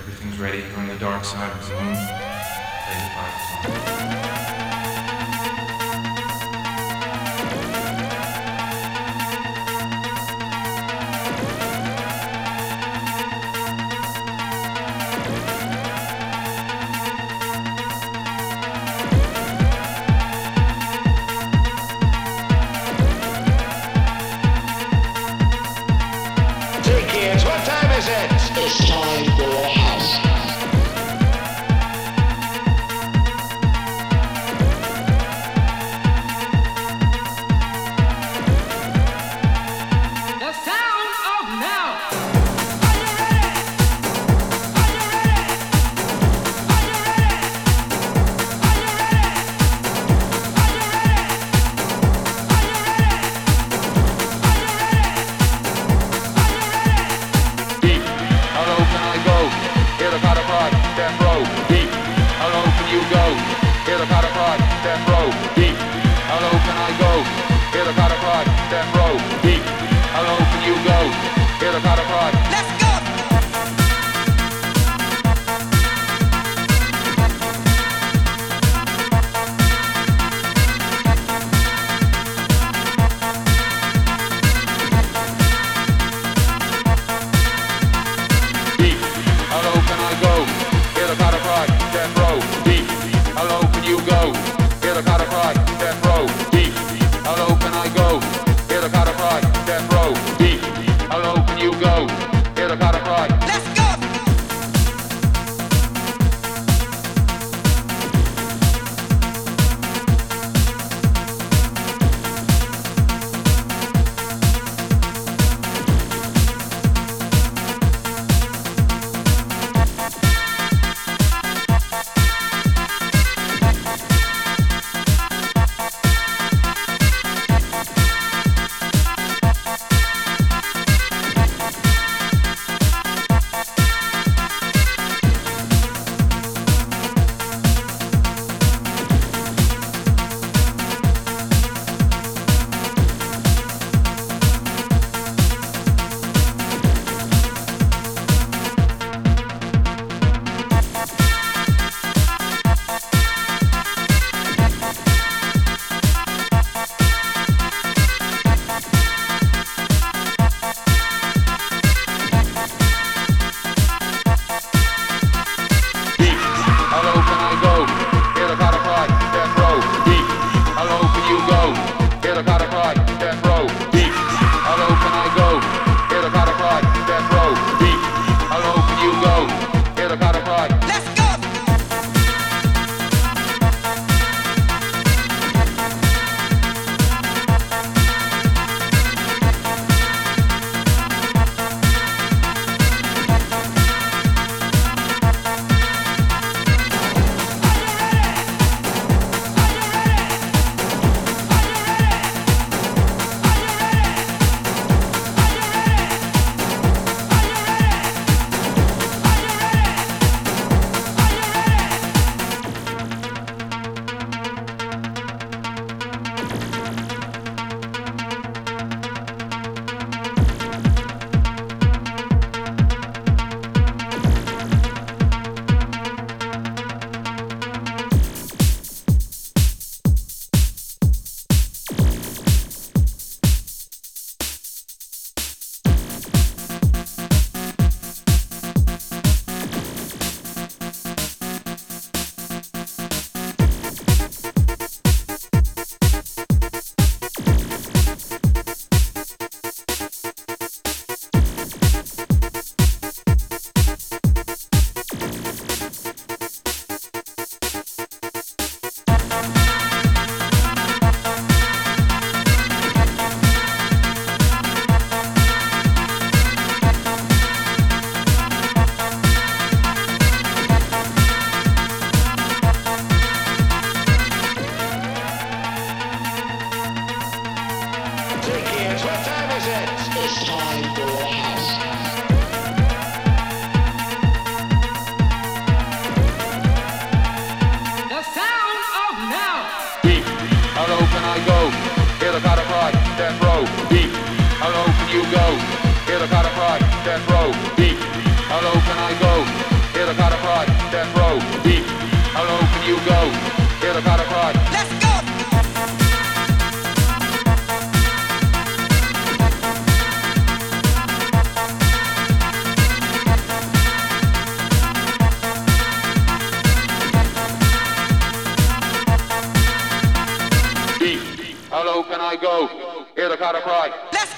Everything's ready. You're on the dark side of the moon. Play the song. I go. Hit a step row. How low can you go? Hit a cot o'clock. I go? Hear the cry. Let's